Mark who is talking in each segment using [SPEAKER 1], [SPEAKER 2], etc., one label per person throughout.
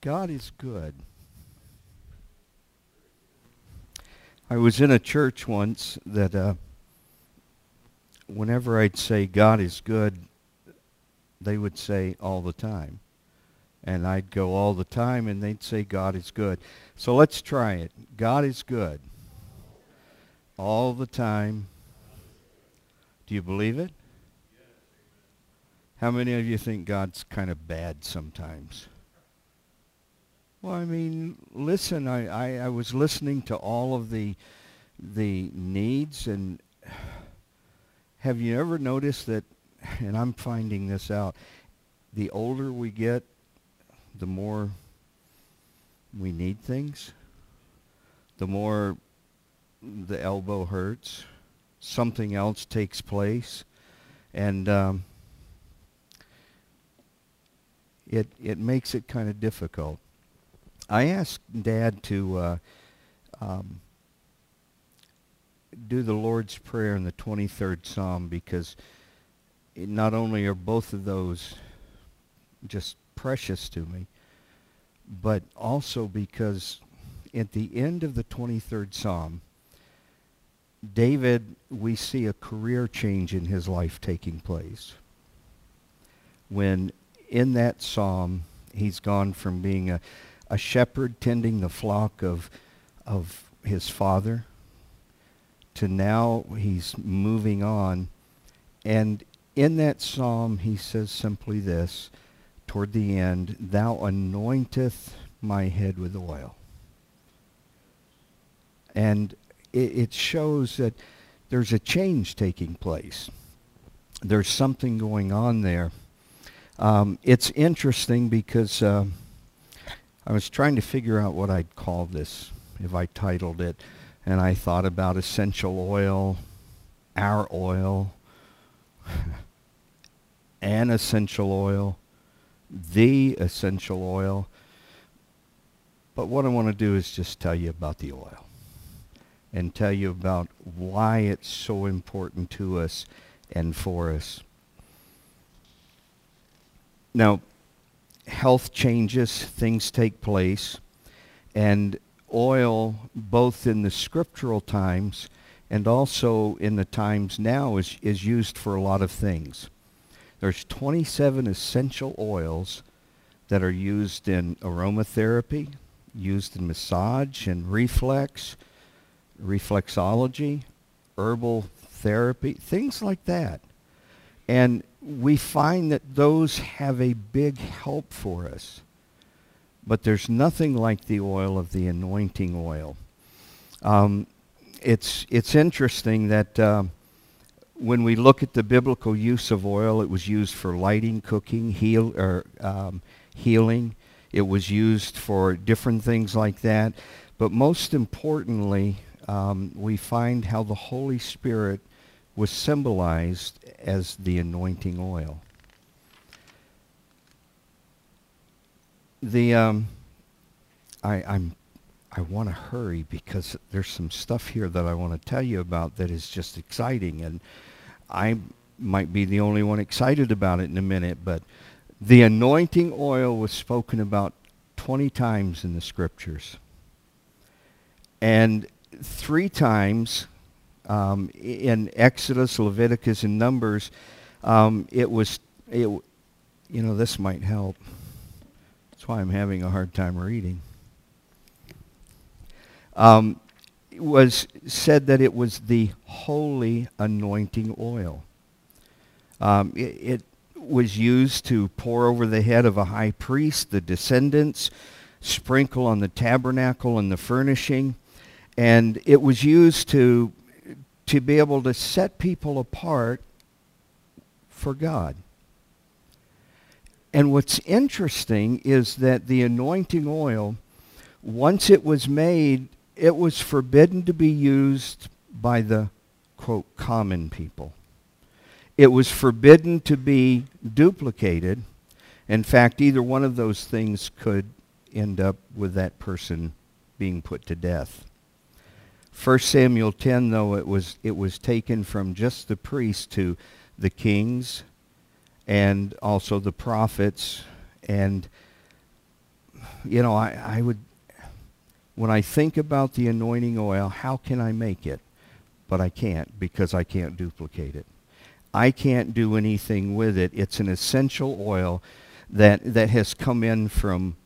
[SPEAKER 1] God is good. I was in a church once that uh, whenever I'd say God is good, they would say all the time. And I'd go all the time and they'd say God is good. So let's try it. God is good. All the time. Do you believe it? How many of you think God's kind of bad sometimes? Well, I mean, listen, I, I, I was listening to all of the the needs and have you ever noticed that and I'm finding this out the older we get the more we need things the more the elbow hurts something else takes place and um, it it makes it kind of difficult I asked Dad to uh, um, do the Lord's Prayer in the 23rd Psalm because not only are both of those just precious to me, but also because at the end of the 23rd Psalm, David, we see a career change in his life taking place. When in that psalm, he's gone from being a a shepherd tending the flock of, of his father to now he's moving on. And in that psalm, he says simply this toward the end, Thou anointeth my head with oil. And it, it shows that there's a change taking place. There's something going on there. Um, it's interesting because uh, I was trying to figure out what I'd call this if I titled it, and I thought about essential oil, our oil, an essential oil, the essential oil. But what I want to do is just tell you about the oil and tell you about why it's so important to us and for us. Now, health changes, things take place, and oil, both in the scriptural times and also in the times now, is, is used for a lot of things. There's 27 essential oils that are used in aromatherapy, used in massage and reflex, reflexology, herbal therapy, things like that. And we find that those have a big help for us. But there's nothing like the oil of the anointing oil. Um, it's, it's interesting that uh, when we look at the biblical use of oil, it was used for lighting, cooking, heal, or, um, healing. It was used for different things like that. But most importantly, um, we find how the Holy Spirit was symbolized as the anointing oil. The um, I, I'm I want to hurry because there's some stuff here that I want to tell you about that is just exciting, and I might be the only one excited about it in a minute. But the anointing oil was spoken about 20 times in the scriptures, and three times um, in Exodus, Leviticus, and Numbers, um, it was, it, you know, this might help. That's why I'm having a hard time reading. Um, it was said that it was the holy anointing oil. Um, it, it was used to pour over the head of a high priest, the descendants, sprinkle on the tabernacle and the furnishing, and it was used to to be able to set people apart for God. And what's interesting is that the anointing oil, once it was made, it was forbidden to be used by the, quote, common people. It was forbidden to be duplicated. In fact, either one of those things could end up with that person being put to death. 1 Samuel 10, though, it was, it was taken from just the priests to the kings and also the prophets. And you know, I, I would, when I think about the anointing oil, how can I make it? But I can't because I can't duplicate it. I can't do anything with it. It's an essential oil that, that has come in from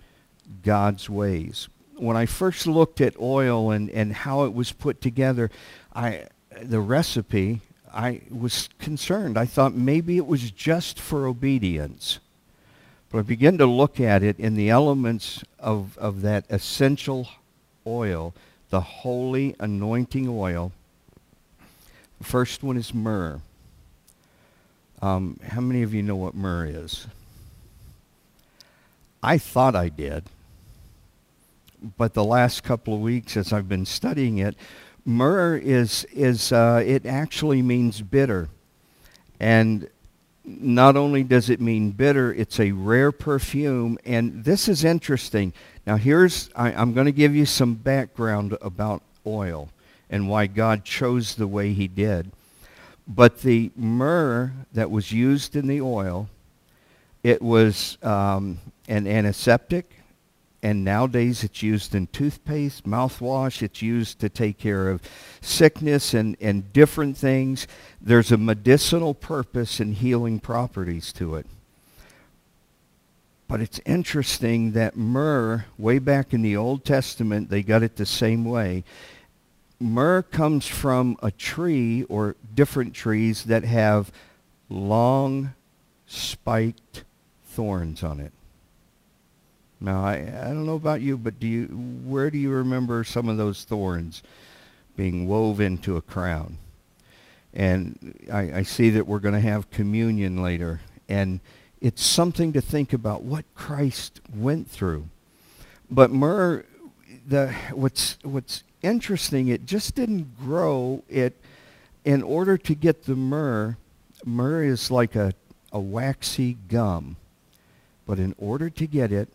[SPEAKER 1] God's ways. When I first looked at oil and, and how it was put together, I, the recipe, I was concerned. I thought maybe it was just for obedience. But I began to look at it in the elements of, of that essential oil, the holy anointing oil. The first one is myrrh. Um, how many of you know what myrrh is? I thought I did. But the last couple of weeks, as I've been studying it, myrrh is, is uh, it actually means bitter. And not only does it mean bitter, it's a rare perfume. And this is interesting. Now, here's, I, I'm going to give you some background about oil and why God chose the way he did. But the myrrh that was used in the oil, it was um, an antiseptic, and nowadays it's used in toothpaste, mouthwash. It's used to take care of sickness and, and different things. There's a medicinal purpose and healing properties to it. But it's interesting that myrrh, way back in the Old Testament, they got it the same way. Myrrh comes from a tree or different trees that have long spiked thorns on it. Now, I, I don't know about you, but do you, where do you remember some of those thorns being woven into a crown? And I, I see that we're going to have communion later. And it's something to think about what Christ went through. But myrrh, the, what's, what's interesting, it just didn't grow. It, in order to get the myrrh, myrrh is like a, a waxy gum. But in order to get it,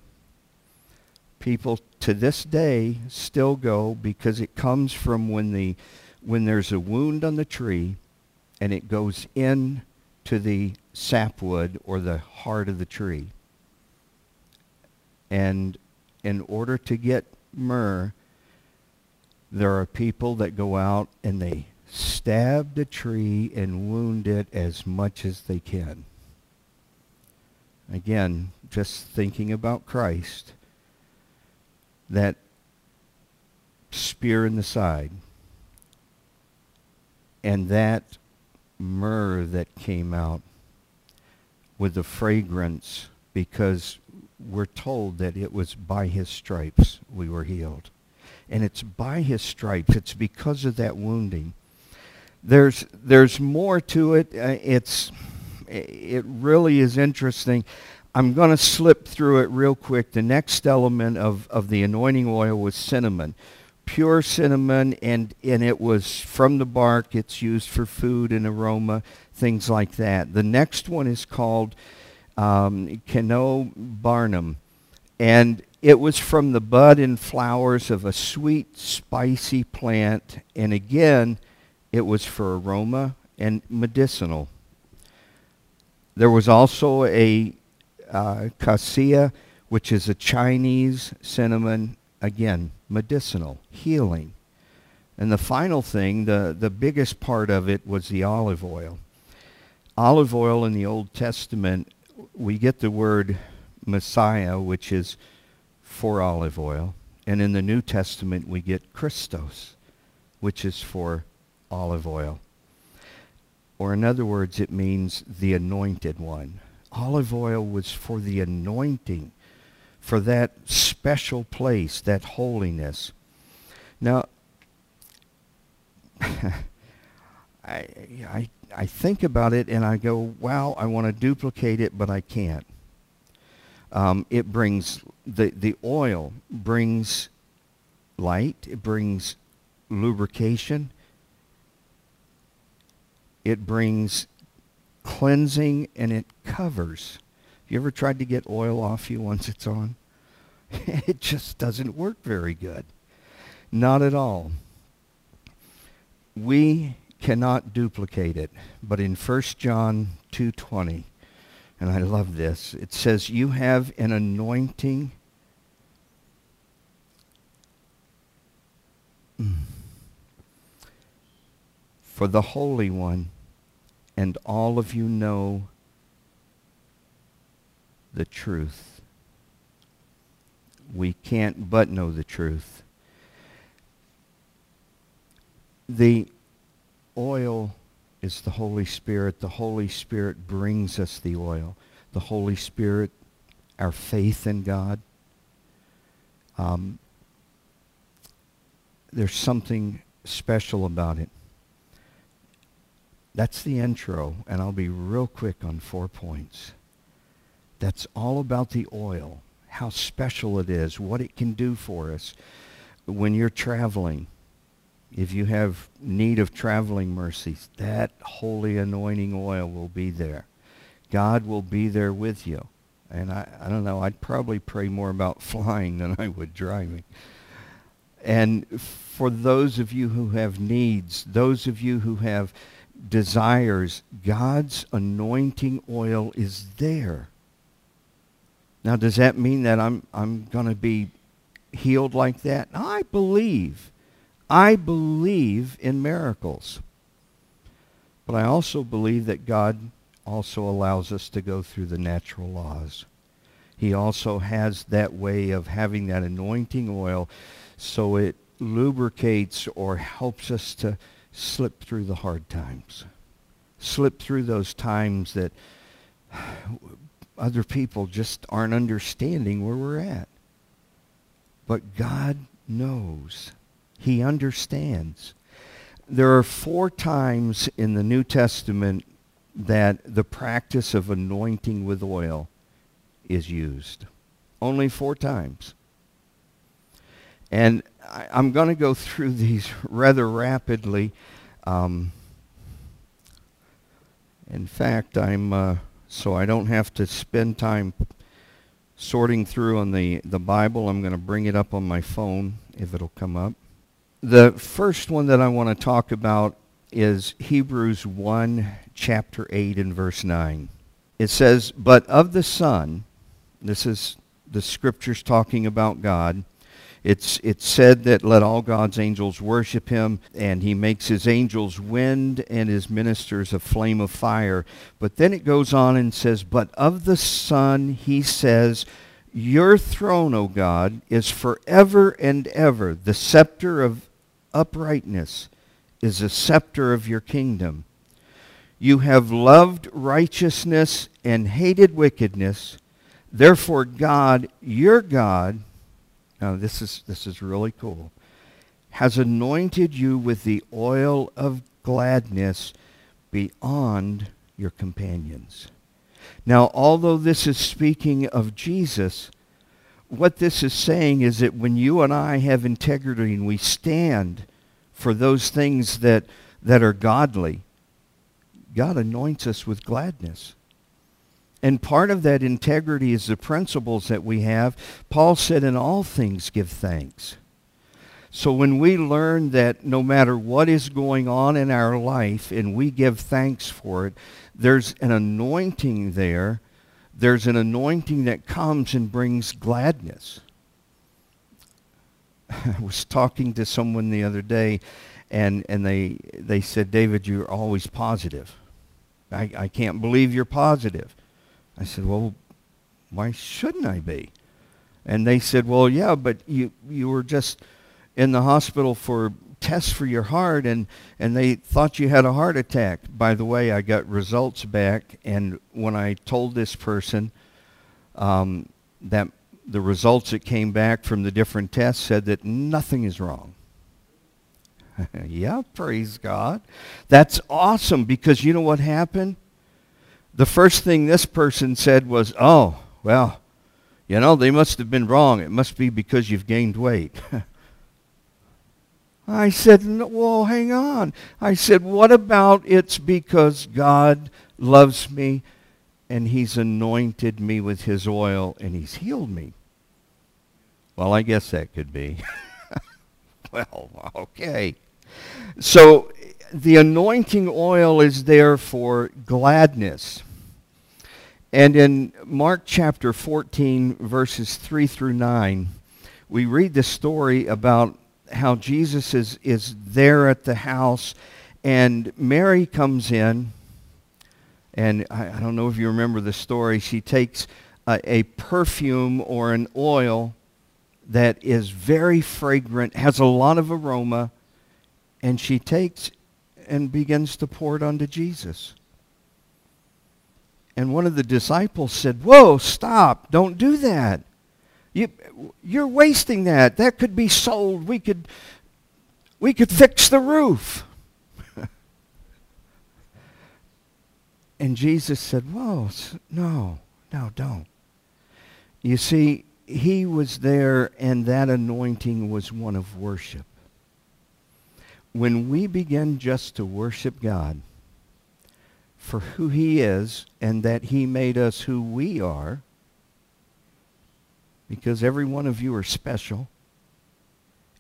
[SPEAKER 1] people to this day still go because it comes from when the when there's a wound on the tree and it goes in to the sapwood or the heart of the tree. And in order to get myrrh, there are people that go out and they stab the tree and wound it as much as they can. Again, just thinking about Christ that spear in the side and that myrrh that came out with the fragrance because we're told that it was by his stripes we were healed. And it's by his stripes. It's because of that wounding. There's, there's more to it. Uh, it's, it really is interesting. I'm going to slip through it real quick. The next element of, of the anointing oil was cinnamon. Pure cinnamon, and, and it was from the bark. It's used for food and aroma, things like that. The next one is called um, Canobarnum, and it was from the bud and flowers of a sweet, spicy plant. And again, it was for aroma and medicinal. There was also a uh, cassia, which is a Chinese cinnamon, again, medicinal, healing. And the final thing, the, the biggest part of it was the olive oil. Olive oil in the Old Testament, we get the word Messiah, which is for olive oil. And in the New Testament, we get Christos, which is for olive oil. Or in other words, it means the anointed one olive oil was for the anointing, for that special place, that holiness. Now, I, I, I think about it and I go, wow, I want to duplicate it, but I can't. Um, it brings, the, the oil brings light, it brings lubrication, it brings cleansing and it covers. You ever tried to get oil off you once it's on? it just doesn't work very good. Not at all. We cannot duplicate it, but in 1 John 2:20, and I love this. It says you have an anointing for the Holy One and all of you know the truth. We can't but know the truth. The oil is the Holy Spirit. The Holy Spirit brings us the oil. The Holy Spirit, our faith in God. Um, there's something special about it. That's the intro, and I'll be real quick on four points. That's all about the oil, how special it is, what it can do for us when you're traveling. If you have need of traveling mercies, that holy anointing oil will be there. God will be there with you. And I, I don't know, I'd probably pray more about flying than I would driving. And for those of you who have needs, those of you who have desires, God's anointing oil is there. Now, does that mean that I'm, I'm going to be healed like that? I believe. I believe in miracles. But I also believe that God also allows us to go through the natural laws. He also has that way of having that anointing oil so it lubricates or helps us to slip through the hard times. Slip through those times that other people just aren't understanding where we're at. But God knows. He understands. There are four times in the New Testament that the practice of anointing with oil is used. Only four times. And I, am going to go through these rather rapidly. Um, in fact, I'm uh, so I don't have to spend time sorting through on the, the Bible. I'm going to bring it up on my phone if it'll come up. The first one that I want to talk about is Hebrews 1, chapter 8 and verse 9. It says, But of the Son, this is the scriptures talking about God, it's, it's said that let all God's angels worship him, and he makes his angels wind and his ministers a flame of fire. But then it goes on and says, But of the Son, he says, Your throne, O God, is forever and ever. The scepter of uprightness is a scepter of your kingdom. You have loved righteousness and hated wickedness. Therefore, God, your God, now this is this is really cool. Has anointed you with the oil of gladness beyond your companions. Now, although this is speaking of Jesus, what this is saying is that when you and I have integrity and we stand for those things that, that are godly, God anoints us with gladness. And part of that integrity is the principles that we have. Paul said, in all things give thanks. So when we learn that no matter what is going on in our life and we give thanks for it, there's an anointing there. There's an anointing that comes and brings gladness. I was talking to someone the other day and, and they, they said, David, you're always positive. I, I can't believe you're positive. I said, well, why shouldn't I be? And they said, well, yeah, but you, you were just in the hospital for tests for your heart and, and they thought you had a heart attack. By the way, I got results back, and when I told this person um, that the results that came back from the different tests said that nothing is wrong. yeah, praise God. That's awesome because you know what happened? The first thing this person said was, oh, well, you know, they must have been wrong. It must be because you've gained weight. I said, well, hang on. I said, what about it's because God loves me and he's anointed me with his oil and he's healed me? Well, I guess that could be. well, okay. So the anointing oil is there for gladness. And in Mark chapter 14, verses 3 through 9, we read the story about how Jesus is, is there at the house And Mary comes in, and I, I don't know if you remember the story. She takes a, a perfume or an oil that is very fragrant, has a lot of aroma, and she takes and begins to pour it onto Jesus. And one of the disciples said, Whoa, stop, don't do that. You, you're wasting that. That could be sold. We could, we could fix the roof. and Jesus said, Whoa, no, no, don't. You see, he was there and that anointing was one of worship. When we begin just to worship God for who he is and that he made us who we are, because every one of you are special.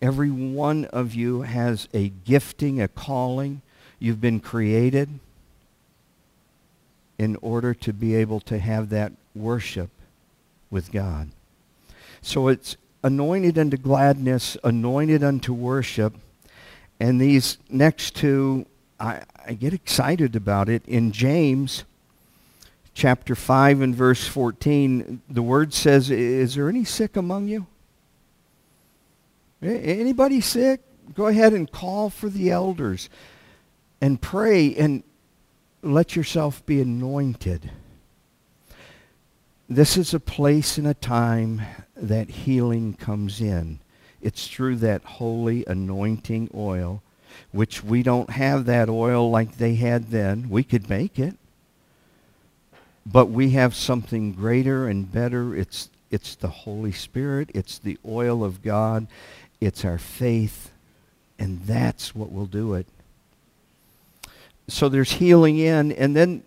[SPEAKER 1] Every one of you has a gifting, a calling. You've been created in order to be able to have that worship with God. So it's anointed unto gladness, anointed unto worship. And these next two, I, I get excited about it. In James chapter 5 and verse 14, the word says, Is there any sick among you? Anybody sick? Go ahead and call for the elders and pray and let yourself be anointed. This is a place and a time that healing comes in. It's through that holy anointing oil, which we don't have that oil like they had then. We could make it. But we have something greater and better. It's, it's the Holy Spirit. It's the oil of God. It's our faith. And that's what will do it. So there's healing in. And then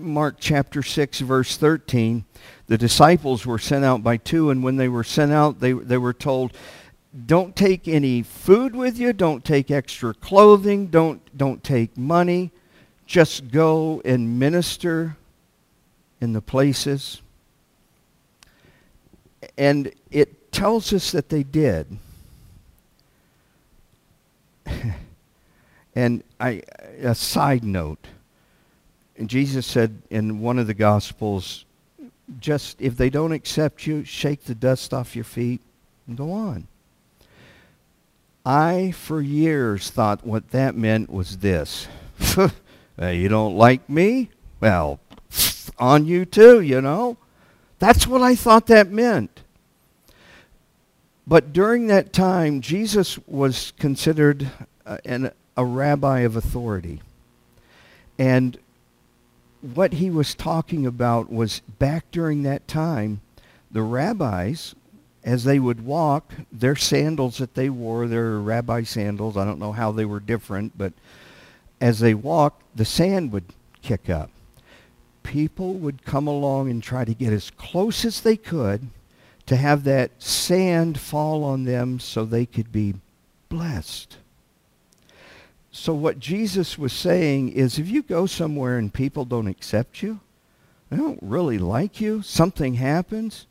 [SPEAKER 1] Mark chapter 6, verse 13, the disciples were sent out by two, and when they were sent out, they, they were told, don't take any food with you, don't take extra clothing, don't, don't take money, just go and minister in the places. And it tells us that they did. and I, a side note, Jesus said in one of the Gospels, just if they don't accept you, shake the dust off your feet and go on. I, for years, thought what that meant was this. you don't like me? Well, on you too, you know? That's what I thought that meant. But during that time, Jesus was considered uh, an, a rabbi of authority. And what he was talking about was back during that time, the rabbis, as they would walk, their sandals that they wore, their rabbi sandals, I don't know how they were different, but as they walked, the sand would kick up. People would come along and try to get as close as they could to have that sand fall on them so they could be blessed. So what Jesus was saying is if you go somewhere and people don't accept you, they don't really like you, something happens,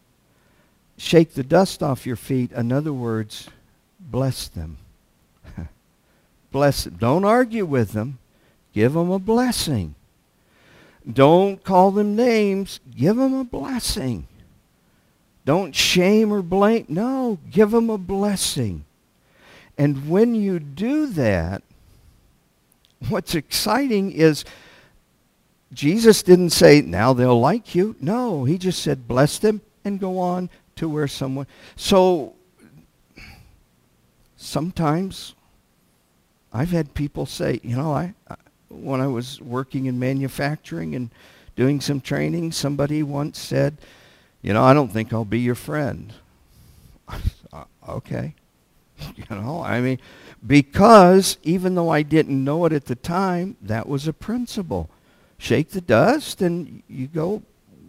[SPEAKER 1] shake the dust off your feet. In other words, bless them. bless them. Don't argue with them. Give them a blessing. Don't call them names. Give them a blessing. Don't shame or blame. No, give them a blessing. And when you do that, what's exciting is Jesus didn't say, now they'll like you. No, he just said, bless them and go on to where someone. So sometimes I've had people say, you know, I, when I was working in manufacturing and doing some training, somebody once said, you know, I don't think I'll be your friend. Uh, okay. You know, I mean, because even though I didn't know it at the time, that was a principle. Shake the dust and you go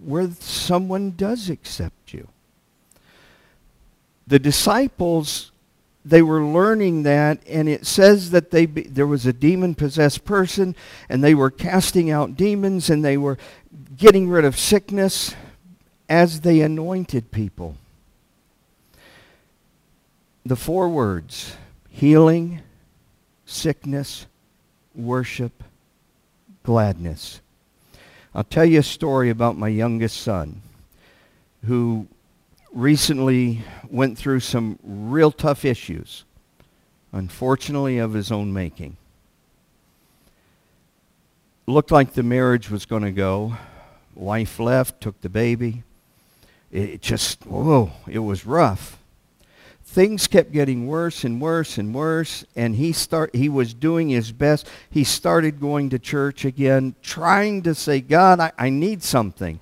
[SPEAKER 1] where someone does accept you. The disciples, they were learning that, and it says that they be, there was a demon-possessed person, and they were casting out demons, and they were getting rid of sickness as they anointed people. The four words healing, sickness, worship, gladness. I'll tell you a story about my youngest son who recently went through some real tough issues, unfortunately of his own making. Looked like the marriage was going to go. Wife left, took the baby. It just, whoa, it was rough things kept getting worse and worse and worse and he start he was doing his best he started going to church again trying to say god I, I need something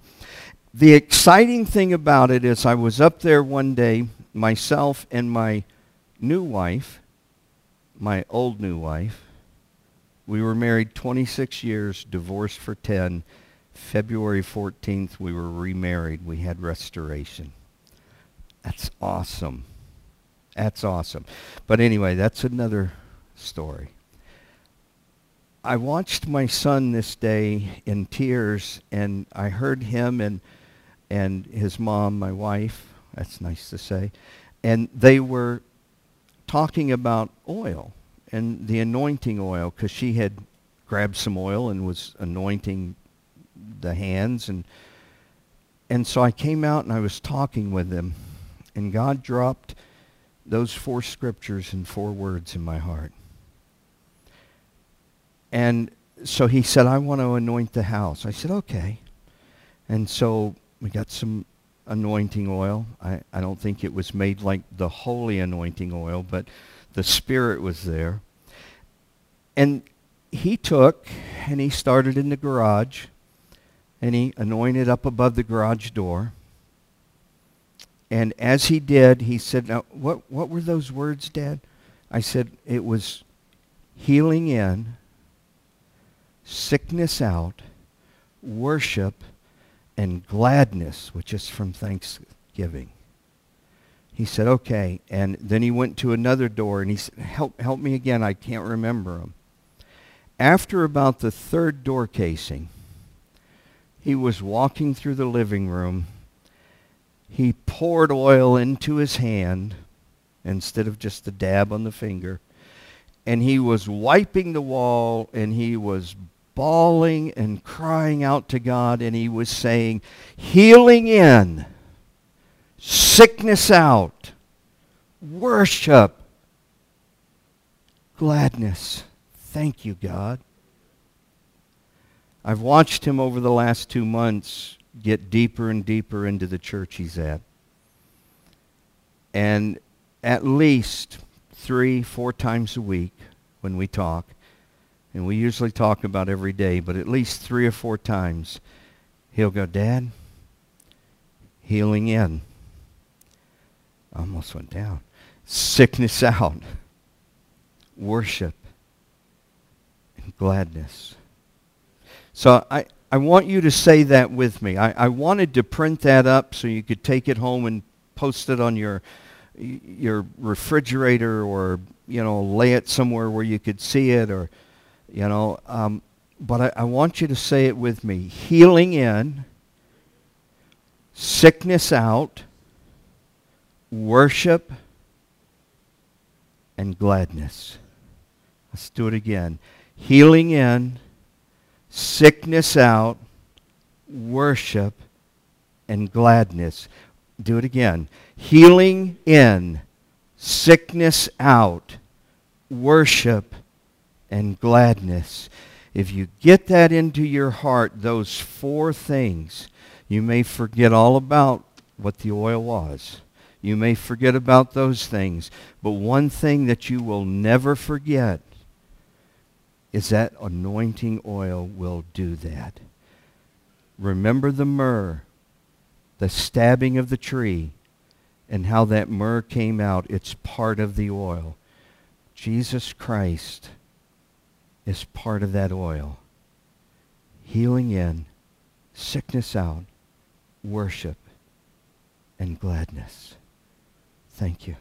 [SPEAKER 1] the exciting thing about it is i was up there one day myself and my new wife my old new wife. We were married 26 years divorced for 10 february 14th we were remarried. We had restoration. That's awesome. That's awesome. But anyway, that's another story. I watched my son this day in tears, and I heard him and and his mom, my wife. That's nice to say, and they were talking about oil and the anointing oil because she had grabbed some oil and was anointing the hands and and so I came out and I was talking with them, and God dropped those four scriptures and four words in my heart. And so he said, I want to anoint the house. I said, okay. And so we got some anointing oil. I, I don't think it was made like the holy anointing oil, but the Spirit was there. And he took and he started in the garage and he anointed up above the garage door. And as he did, he said, Now, what, what were those words, Dad? I said, It was healing in, sickness out, worship, and gladness, which is from thanksgiving. He said, Okay. And then he went to another door and he said, Help, help me again. I can't remember them. After about the third door casing, he was walking through the living room he poured oil into his hand instead of just a dab on the finger. And he was wiping the wall and he was bawling and crying out to God and he was saying, healing in, sickness out, worship, gladness. Thank you, God. I've watched him over the last two months get deeper and deeper into the church he's at. And at least three, four times a week when we talk, and we usually talk about every day, but at least three or four times, he'll go, Dad, healing in. Almost went down. Sickness out. Worship and gladness. So I, I want you to say that with me. I, I wanted to print that up so you could take it home and post it on your your refrigerator or you know lay it somewhere where you could see it or you know um, but I, I want you to say it with me healing in sickness out worship and gladness let's do it again healing in sickness out, worship, and gladness. Do it again. Healing in, sickness out, worship, and gladness. If you get that into your heart, those four things, you may forget all about what the oil was. You may forget about those things. But one thing that you will never forget is that anointing oil will do that. Remember the myrrh, the stabbing of the tree, and how that myrrh came out. It's part of the oil. Jesus Christ is part of that oil. Healing in, sickness out, worship, and gladness. Thank you.